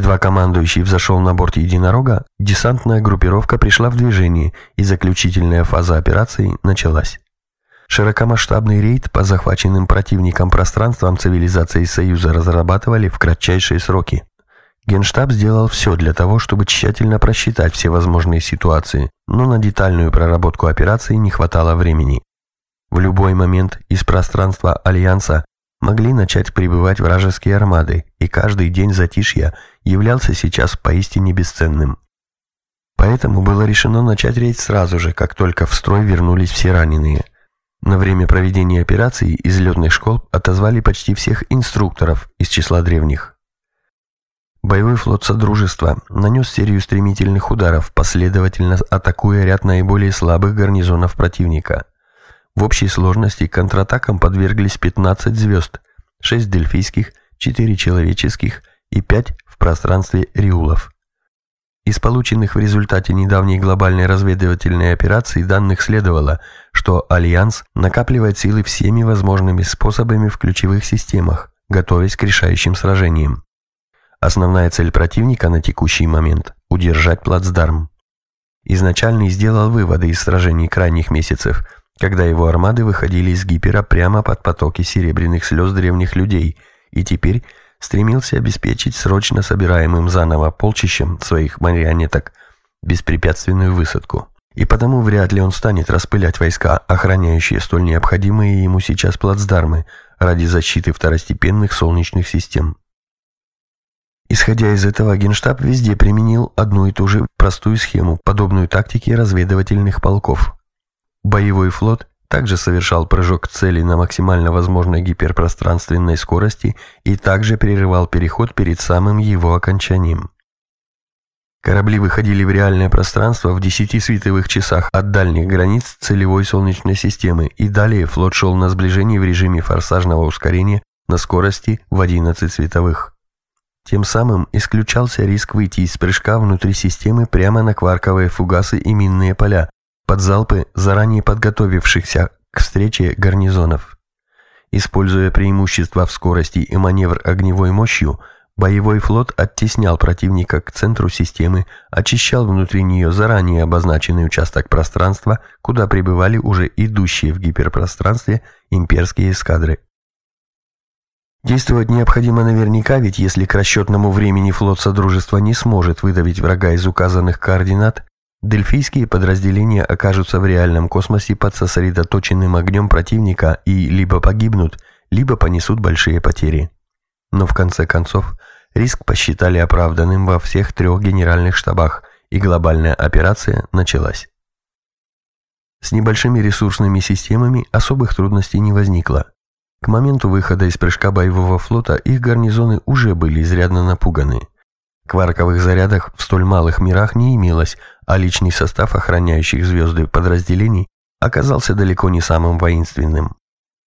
Едва командующий взошел на борт единорога, десантная группировка пришла в движение, и заключительная фаза операции началась. Широкомасштабный рейд по захваченным противникам пространствам цивилизации Союза разрабатывали в кратчайшие сроки. Генштаб сделал все для того, чтобы тщательно просчитать все возможные ситуации, но на детальную проработку операции не хватало времени. В любой момент из пространства Альянса могли начать прибывать вражеские армады, и каждый день затишья являлся сейчас поистине бесценным. Поэтому было решено начать рейд сразу же, как только в строй вернулись все раненые. На время проведения операции из летных школ отозвали почти всех инструкторов из числа древних. Боевой флот Содружества нанес серию стремительных ударов, последовательно атакуя ряд наиболее слабых гарнизонов противника. В общей сложности контратакам подверглись 15 звезд, 6 дельфийских, 4 человеческих и 5 в пространстве Риулов. Из полученных в результате недавней глобальной разведывательной операции данных следовало, что Альянс накапливает силы всеми возможными способами в ключевых системах, готовясь к решающим сражениям. Основная цель противника на текущий момент – удержать плацдарм. Изначальный сделал выводы из сражений крайних месяцев – когда его армады выходили из Гипера прямо под потоки серебряных слез древних людей, и теперь стремился обеспечить срочно собираемым заново полчищем своих марионеток беспрепятственную высадку. И потому вряд ли он станет распылять войска, охраняющие столь необходимые ему сейчас плацдармы ради защиты второстепенных солнечных систем. Исходя из этого, Генштаб везде применил одну и ту же простую схему, подобную тактике разведывательных полков. Боевой флот также совершал прыжок к цели на максимально возможной гиперпространственной скорости и также прерывал переход перед самым его окончанием. Корабли выходили в реальное пространство в 10 световых часах от дальних границ целевой Солнечной системы, и далее флот шел на сближение в режиме форсажного ускорения на скорости в 11 световых. Тем самым исключался риск выйти из прыжка внутри системы прямо на кварковые фугасы и минные поля, под залпы заранее подготовившихся к встрече гарнизонов. Используя преимущество в скорости и маневр огневой мощью, боевой флот оттеснял противника к центру системы, очищал внутри нее заранее обозначенный участок пространства, куда прибывали уже идущие в гиперпространстве имперские эскадры. Действовать необходимо наверняка, ведь если к расчетному времени флот Содружества не сможет выдавить врага из указанных координат, Дельфийские подразделения окажутся в реальном космосе под сосредоточенным огнем противника и либо погибнут, либо понесут большие потери. Но в конце концов, риск посчитали оправданным во всех трех генеральных штабах, и глобальная операция началась. С небольшими ресурсными системами особых трудностей не возникло. К моменту выхода из прыжка боевого флота их гарнизоны уже были изрядно напуганы. Кварковых зарядах в столь малых мирах не имелось, а личный состав охраняющих звезды подразделений оказался далеко не самым воинственным.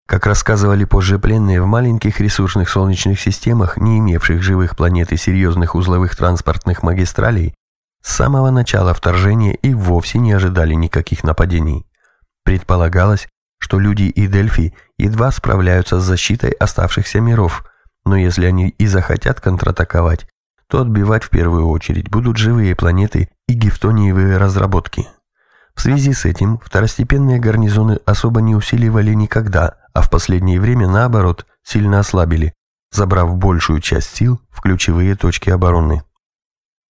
Как рассказывали позже пленные, в маленьких ресурсных солнечных системах, не имевших живых планет и серьезных узловых транспортных магистралей, с самого начала вторжения и вовсе не ожидали никаких нападений. Предполагалось, что люди и Дельфи едва справляются с защитой оставшихся миров, но если они и захотят контратаковать, то отбивать в первую очередь будут живые планеты и гифтониевые разработки. В связи с этим второстепенные гарнизоны особо не усиливали никогда, а в последнее время, наоборот, сильно ослабили, забрав большую часть сил в ключевые точки обороны.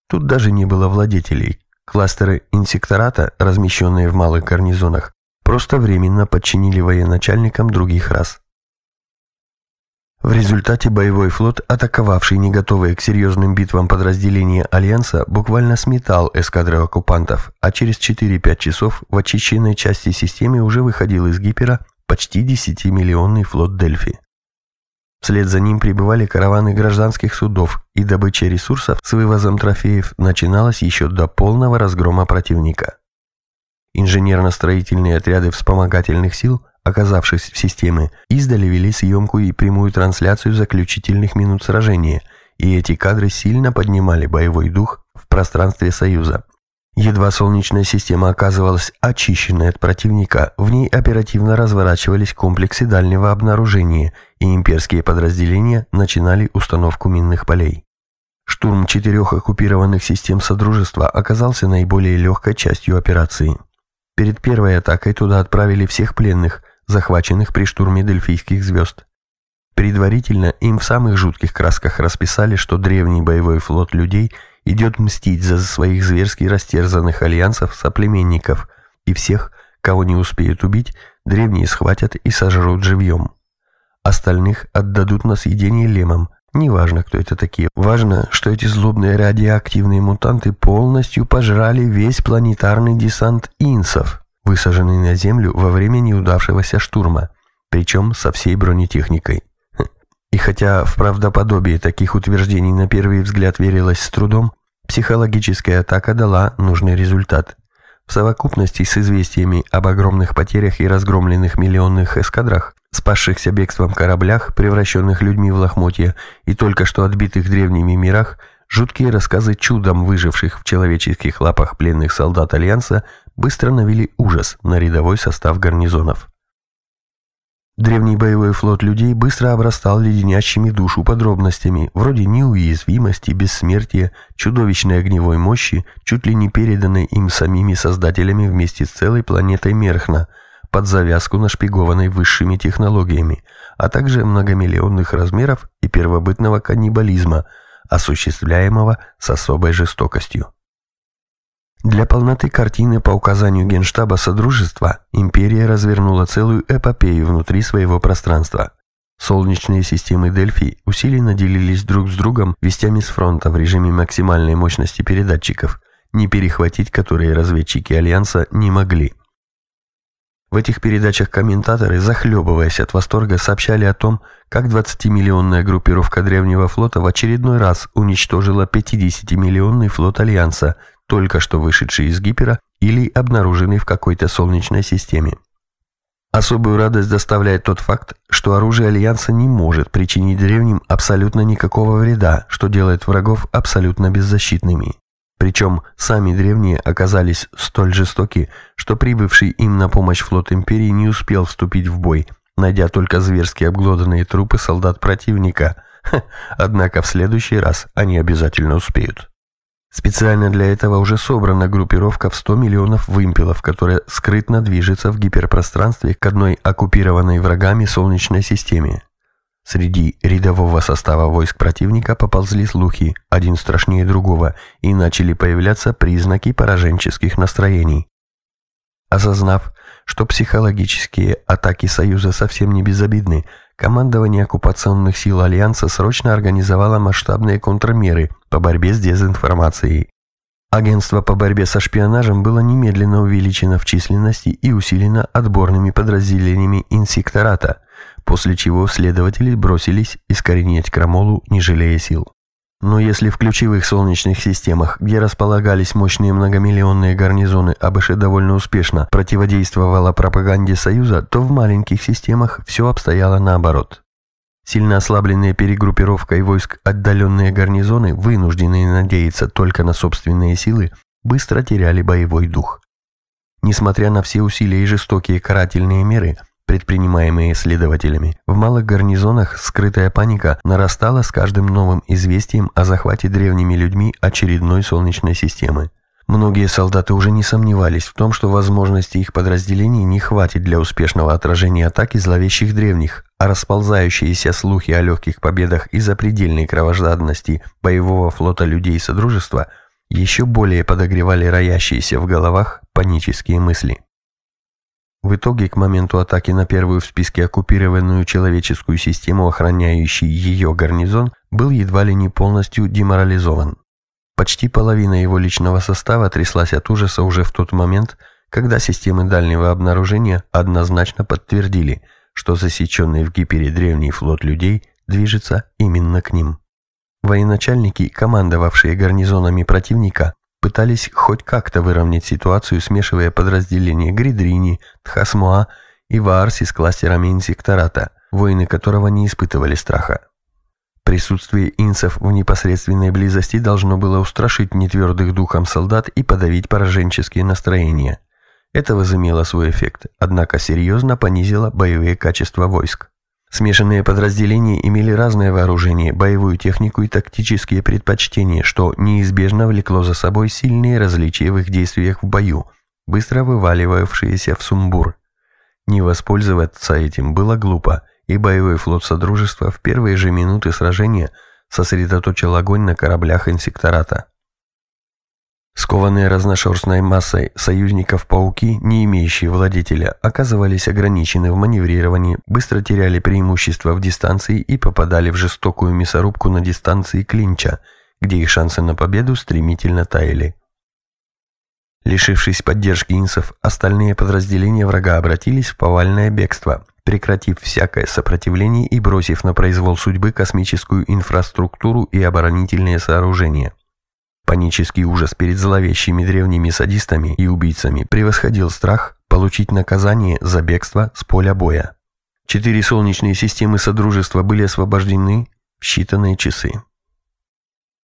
Тут даже не было владетелей. Кластеры инсектората, размещенные в малых гарнизонах, просто временно подчинили военачальникам других рас. В результате боевой флот, атаковавший не готовые к серьезным битвам подразделения Альянса, буквально сметал эскадры оккупантов, а через 4-5 часов в очищенной части системы уже выходил из Гипера почти 10-миллионный флот Дельфи. Вслед за ним прибывали караваны гражданских судов, и добыча ресурсов с вывозом трофеев начиналась еще до полного разгрома противника. Инженерно-строительные отряды вспомогательных сил – оказавшись в системе, издали вели съемку и прямую трансляцию заключительных минут сражения, и эти кадры сильно поднимали боевой дух в пространстве Союза. Едва Солнечная система оказывалась очищенной от противника, в ней оперативно разворачивались комплексы дальнего обнаружения, и имперские подразделения начинали установку минных полей. штурм четырех оккупированных систем Содружества оказался наиболее легкой частью операции. Перед первой атакой туда отправили всех пленных, захваченных при штурме Дельфийских звезд. Предварительно им в самых жутких красках расписали, что древний боевой флот людей идет мстить за своих зверски растерзанных альянсов соплеменников, и всех, кого не успеют убить, древние схватят и сожрут живьем. Остальных отдадут на съедение лемам, неважно, кто это такие. Важно, что эти злобные радиоактивные мутанты полностью пожрали весь планетарный десант инсов, высаженный на Землю во время неудавшегося штурма, причем со всей бронетехникой. И хотя в правдоподобие таких утверждений на первый взгляд верилось с трудом, психологическая атака дала нужный результат. В совокупности с известиями об огромных потерях и разгромленных миллионных эскадрах, спасшихся бегством кораблях, превращенных людьми в лохмотья и только что отбитых древними мирах, жуткие рассказы чудом выживших в человеческих лапах пленных солдат Альянса быстро навели ужас на рядовой состав гарнизонов. Древний боевой флот людей быстро обрастал леденящими душу подробностями, вроде неуязвимости, бессмертия, чудовищной огневой мощи, чуть ли не переданной им самими создателями вместе с целой планетой Мерхна, под завязку нашпигованной высшими технологиями, а также многомиллионных размеров и первобытного каннибализма, осуществляемого с особой жестокостью. Для полноты картины по указанию Генштаба Содружества империя развернула целую эпопею внутри своего пространства. Солнечные системы Дельфи усиленно делились друг с другом вестями с фронта в режиме максимальной мощности передатчиков, не перехватить которые разведчики Альянса не могли. В этих передачах комментаторы, захлебываясь от восторга, сообщали о том, как 20-миллионная группировка Древнего флота в очередной раз уничтожила 50-миллионный флот Альянса – только что вышедший из гипера или обнаруженный в какой-то солнечной системе. Особую радость доставляет тот факт, что оружие Альянса не может причинить древним абсолютно никакого вреда, что делает врагов абсолютно беззащитными. Причем сами древние оказались столь жестоки, что прибывший им на помощь флот Империи не успел вступить в бой, найдя только зверски обглоданные трупы солдат противника. Ха, однако в следующий раз они обязательно успеют. Специально для этого уже собрана группировка в 100 миллионов вымпелов, которая скрытно движется в гиперпространстве к одной оккупированной врагами Солнечной системе. Среди рядового состава войск противника поползли слухи, один страшнее другого, и начали появляться признаки пораженческих настроений. Осознав, что психологические атаки Союза совсем не безобидны, командование оккупационных сил Альянса срочно организовало масштабные контрмеры по борьбе с дезинформацией. Агентство по борьбе со шпионажем было немедленно увеличено в численности и усилено отборными подразделениями инсектората, после чего следователи бросились искоренять крамолу, не жалея сил. Но если в ключевых солнечных системах, где располагались мощные многомиллионные гарнизоны, АБШ довольно успешно противодействовала пропаганде Союза, то в маленьких системах все обстояло наоборот. Сильно ослабленные перегруппировкой войск отдаленные гарнизоны, вынужденные надеяться только на собственные силы, быстро теряли боевой дух. Несмотря на все усилия и жестокие карательные меры – предпринимаемые следователями. В малых гарнизонах скрытая паника нарастала с каждым новым известием о захвате древними людьми очередной Солнечной системы. Многие солдаты уже не сомневались в том, что возможности их подразделений не хватит для успешного отражения атаки зловещих древних, а расползающиеся слухи о легких победах и запредельной кровожадности боевого флота людей Содружества еще более подогревали роящиеся в головах панические мысли. В итоге, к моменту атаки на первую в списке оккупированную человеческую систему, охраняющий ее гарнизон, был едва ли не полностью деморализован. Почти половина его личного состава тряслась от ужаса уже в тот момент, когда системы дальнего обнаружения однозначно подтвердили, что засеченный в Гипере древний флот людей движется именно к ним. Военачальники, командовавшие гарнизонами противника, пытались хоть как-то выровнять ситуацию, смешивая подразделения Гридрини, Тхасмуа и Ваарси с кластерами инсектората, воины которого не испытывали страха. Присутствие инсов в непосредственной близости должно было устрашить нетвердых духом солдат и подавить пораженческие настроения. Это возымело свой эффект, однако серьезно понизило боевые качества войск. Смешанные подразделения имели разное вооружение, боевую технику и тактические предпочтения, что неизбежно влекло за собой сильные различия в их действиях в бою, быстро вываливавшиеся в сумбур. Не воспользоваться этим было глупо, и боевой флот Содружества в первые же минуты сражения сосредоточил огонь на кораблях инсектората. Скованные разношерстной массой союзников пауки, не имеющие владетеля, оказывались ограничены в маневрировании, быстро теряли преимущество в дистанции и попадали в жестокую мясорубку на дистанции клинча, где их шансы на победу стремительно таяли. Лишившись поддержки инсов, остальные подразделения врага обратились в повальное бегство, прекратив всякое сопротивление и бросив на произвол судьбы космическую инфраструктуру и оборонительные сооружения. Панический ужас перед зловещими древними садистами и убийцами превосходил страх получить наказание за бегство с поля боя. Четыре солнечные системы Содружества были освобождены в считанные часы.